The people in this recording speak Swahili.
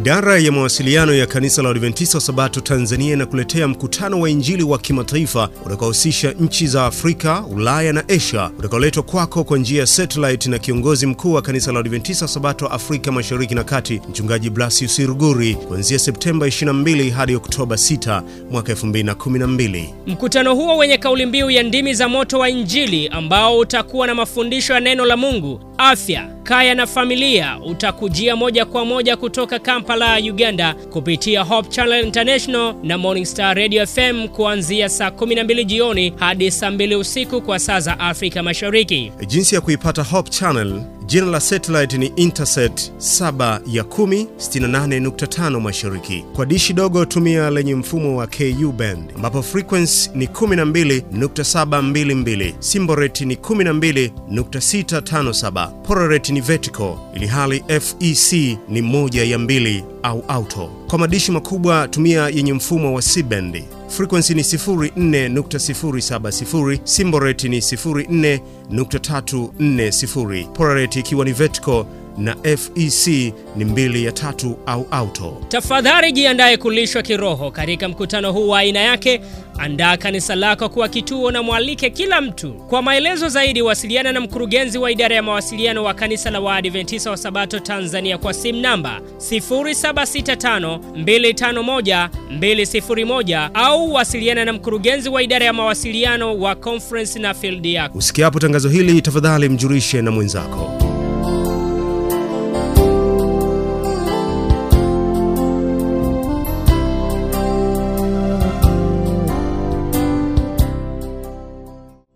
Idara ya mawasiliano ya kanisa la Waadventista wa Sabato Tanzania inakuletea mkutano wa Injili wa kimataifa utakaohusisha nchi za Afrika, Ulaya na Asia utakaoletwa kwako kwa njia ya satellite na kiongozi mkuu wa kanisa la Waadventista wa Sabato Afrika Mashariki na Kati, Mchungaji Blasius Ruguri, kuanzia Septemba 22 hadi Oktoba 6 mwaka 2012. Mkutano huo wenye kauli mbiu ya ndimi za moto wa Injili ambao utakuwa na mafundisho ya neno la Mungu, afya, kaya na familia utakujia moja kwa moja kutoka Kampala, Uganda kupitia Hope Channel International na Morning Star Radio FM kuanzia saa 12 jioni hadi saa 2 usiku kwa saa za Afrika Mashariki. Jinsi ya kuipata Hope Channel, jina la satellite ni Interset 7 ya 10 68.5 mashariki. Kwa dishi dogo tumia lenye mfumo wa KU band ambapo frequency ni 12.722, simboret ni 12.657, polar rate ni vertical ili hali FEC ni moja ya mbili au auto. Kwa madishi makubwa tumia yenye mfumo wa C-band. Frequency ni 04.070, symbol rate ni 04.340, polar rate ikiwa ni vertical na FEC ni mbili ya tatu au auto. Tafadhali jiandaye kulishwa kiroho katika mkutano huu wa aina yake. Andaa kanisa lako kuwa kituo na mwalike kila mtu. Kwa maelezo zaidi, wasiliana na mkurugenzi wa idara ya mawasiliano wa kanisa la Waadventista wa Sabato Tanzania kwa simu namba 0765251201 au wasiliana na mkurugenzi wa idara ya mawasiliano wa conference na field yako. Usikiapo tangazo hili, tafadhali mjurishe na mwenzako.